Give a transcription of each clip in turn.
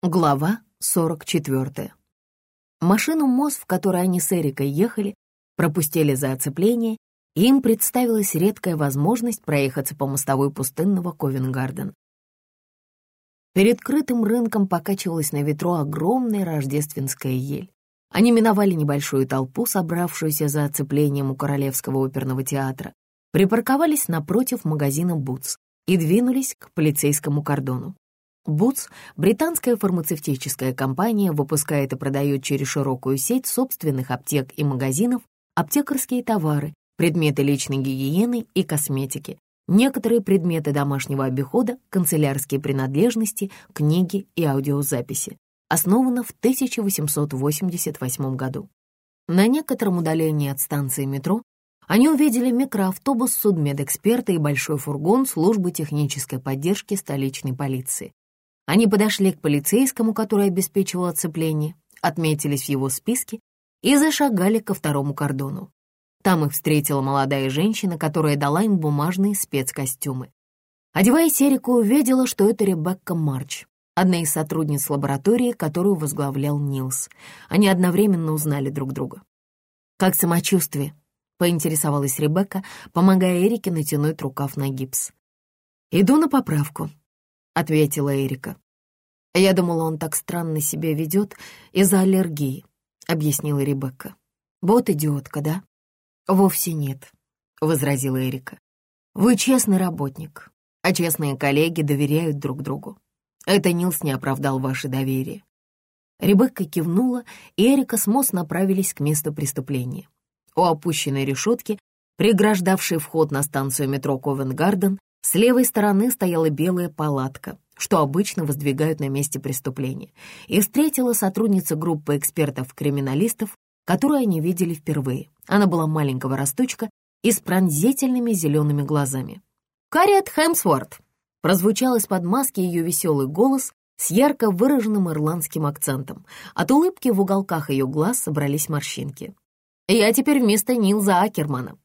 Глава 44. Машину МОЗ, в которой они с Эрикой ехали, пропустили за оцепление, и им представилась редкая возможность проехаться по мостовой пустынного Ковенгарден. Перед крытым рынком покачивалась на ветру огромная рождественская ель. Они миновали небольшую толпу, собравшуюся за оцеплением у Королевского оперного театра, припарковались напротив магазина «Бутс» и двинулись к полицейскому кордону. Boots, британская фармацевтическая компания, выпускает и продает через широкую сеть собственных аптек и магазинов аптекарские товары, предметы личной гигиены и косметики, некоторые предметы домашнего обихода, канцелярские принадлежности, книги и аудиозаписи. Основана в 1888 году. На некотором удалении от станции метро они увидели микроавтобус судмедэксперта и большой фургон службы технической поддержки столичной полиции. Они подошли к полицейскому, который обеспечивал оцепление, отметились в его списке и зашагали ко второму кордону. Там их встретила молодая женщина, которая дала им бумажные спецкостюмы. Одеваясь, Эрика увидела, что это Ребекка Марч, одна из сотрудниц лаборатории, которую возглавлял Нилс. Они одновременно узнали друг друга. «Как самочувствие?» — поинтересовалась Ребекка, помогая Эрике натянуть рукав на гипс. «Иду на поправку», ответила Эрика. «Я думала, он так странно себя ведет из-за аллергии», — объяснила Ребекка. «Вот идиотка, да?» «Вовсе нет», — возразила Эрика. «Вы честный работник, а честные коллеги доверяют друг другу. Это Нилс не оправдал ваше доверие». Ребекка кивнула, и Эрика с Мосс направились к месту преступления. У опущенной решетки, преграждавшей вход на станцию метро Ковенгарден, с левой стороны стояла белая палатка, что обычно воздвигают на месте преступления, и встретила сотрудница группы экспертов-криминалистов, которую они видели впервые. Она была маленького росточка и с пронзительными зелеными глазами. «Карриет Хэмсворт!» прозвучал из-под маски ее веселый голос с ярко выраженным ирландским акцентом. От улыбки в уголках ее глаз собрались морщинки. «Я теперь вместо Нилза Акермана».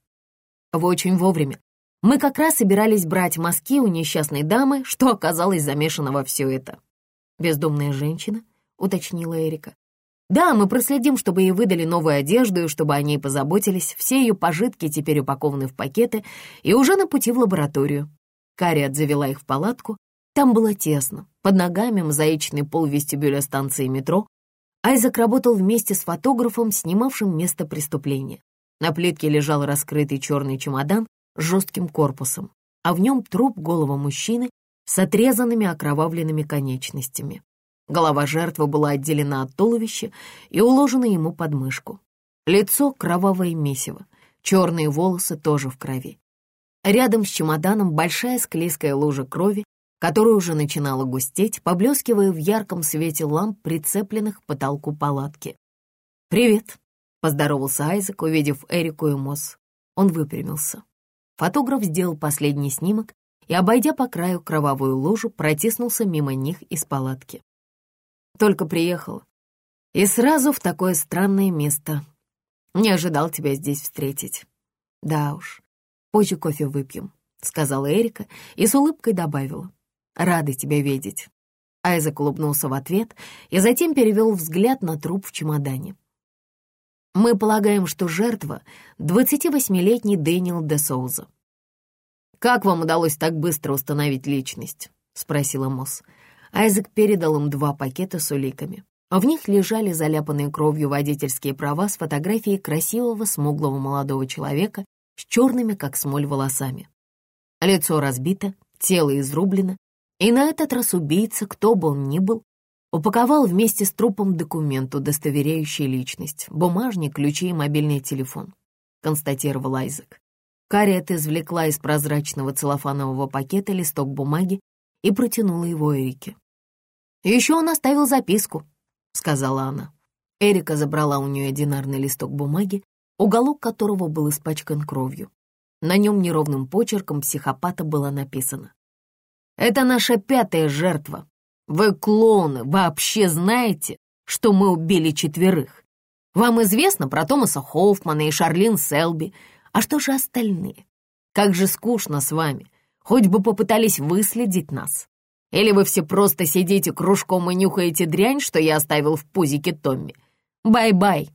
«Вы очень вовремя. Мы как раз собирались брать мазки у несчастной дамы, что оказалось замешано во все это. «Бездомная женщина?» — уточнила Эрика. «Да, мы проследим, чтобы ей выдали новую одежду и чтобы о ней позаботились. Все ее пожитки теперь упакованы в пакеты и уже на пути в лабораторию». Кариат завела их в палатку. Там было тесно. Под ногами мозаичный пол вестибюля станции метро. Айзек работал вместе с фотографом, снимавшим место преступления. На плитке лежал раскрытый черный чемодан, жестким корпусом, а в нем труп голого мужчины с отрезанными окровавленными конечностями. Голова жертвы была отделена от туловища и уложена ему под мышку. Лицо — кровавое месиво, черные волосы тоже в крови. Рядом с чемоданом большая склизкая лужа крови, которая уже начинала густеть, поблескивая в ярком свете ламп, прицепленных к потолку палатки. «Привет», — поздоровался Айзек, увидев Эрику и Мосс. Он выпрямился. Фотограф сделал последний снимок и, обойдя по краю кровавую лужу, протиснулся мимо них из палатки. Только приехал. И сразу в такое странное место. Не ожидал тебя здесь встретить. Да уж, позже кофе выпьем, сказала Эрика и с улыбкой добавила. Рада тебя видеть. Айзек улыбнулся в ответ и затем перевел взгляд на труп в чемодане. Мы полагаем, что жертва — 28-летний Дэниел де Соуза. «Как вам удалось так быстро установить личность?» — спросила Мосс. Айзек передал им два пакета с уликами. В них лежали заляпанные кровью водительские права с фотографией красивого смуглого молодого человека с черными, как смоль, волосами. Лицо разбито, тело изрублено, и на этот раз убийца, кто бы он ни был, Упаковал вместе с трупом документ, удостоверяющий личность, бумажник, ключи и мобильный телефон, констатировал Айзек. Карриет извлекла из прозрачного целлофанового пакета листок бумаги и протянула его Эрике. «Еще он оставил записку», — сказала она. Эрика забрала у нее динарный листок бумаги, уголок которого был испачкан кровью. На нем неровным почерком психопата было написано. «Это наша пятая жертва. Вы, клоуны, вообще знаете, что мы убили четверых? Вам известно про Томаса Хоффмана и Шарлин Селби. А что же остальные? Как же скучно с вами. Хоть бы попытались выследить нас. Или вы все просто сидите кружком и нюхаете дрянь, что я оставил в пузике Томми? Bye-bye!»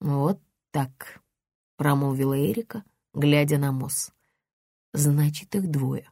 «Вот так», — промолвила Эрика, глядя на Мосс. «Значит, их двое.